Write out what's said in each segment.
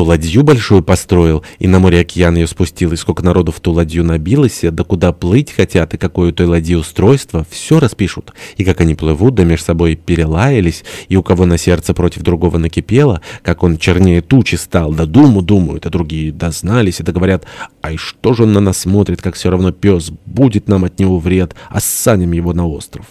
то ладью большую построил, и на море океан ее спустил, и сколько народу в ту ладью набилось, да куда плыть хотят, и какое у той ладьи устройство, все распишут. И как они плывут, да между собой перелаялись, и у кого на сердце против другого накипело, как он чернее тучи стал, да думу думают, а другие дознались, и да говорят, ай что же он на нас смотрит, как все равно пес, будет нам от него вред, а ссанем его на остров.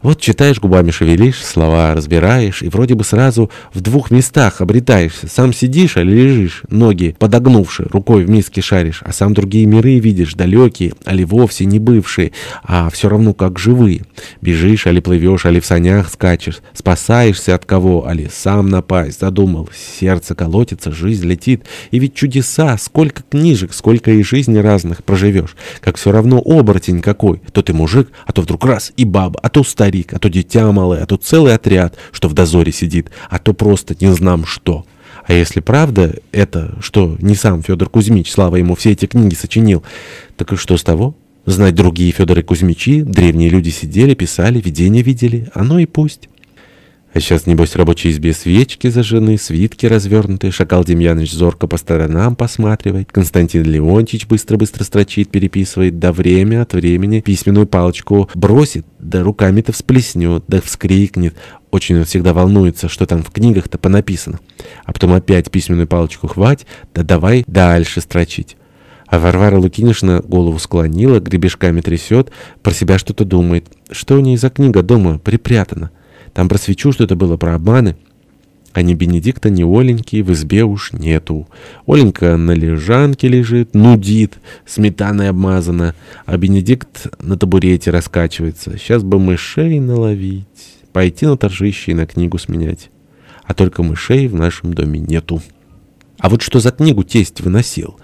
Вот читаешь, губами шевелишь, слова разбираешь, и вроде бы сразу в двух местах обретаешься. Сам сидишь, а лежишь, ноги подогнувши, рукой в миске шаришь, а сам другие миры видишь, далекие, али вовсе не бывшие, а все равно как живые. Бежишь, али плывешь, али в санях скачешь, спасаешься от кого, али сам напасть, задумал. Сердце колотится, жизнь летит, и ведь чудеса, сколько книжек, сколько и жизни разных проживешь, как все равно оборотень какой, то ты мужик, а то вдруг раз и баба, а то старик старик, а то дитя малое, а то целый отряд, что в дозоре сидит, а то просто не знам что. А если правда это, что не сам Федор Кузьмич, слава ему, все эти книги сочинил, так и что с того? Знать другие Федоры Кузьмичи, древние люди сидели, писали, видения видели, оно и пусть». А сейчас, небось, рабочие избе свечки зажжены, свитки развернуты, Шакал Демьяныч зорко по сторонам посматривает, Константин Леонтьевич быстро-быстро строчит, переписывает, да время от времени письменную палочку бросит, да руками-то всплеснет, да вскрикнет. Очень он всегда волнуется, что там в книгах-то понаписано. А потом опять письменную палочку хвать, да давай дальше строчить. А Варвара Лукинишна голову склонила, гребешками трясет, про себя что-то думает. Что у ней за книга дома припрятана? Там про свечу что-то было, про обманы. А ни Бенедикта, ни Оленьки в избе уж нету. Оленька на лежанке лежит, нудит, сметаной обмазана, а Бенедикт на табурете раскачивается. Сейчас бы мышей наловить, пойти на торжище и на книгу сменять. А только мышей в нашем доме нету. А вот что за книгу тесть выносил?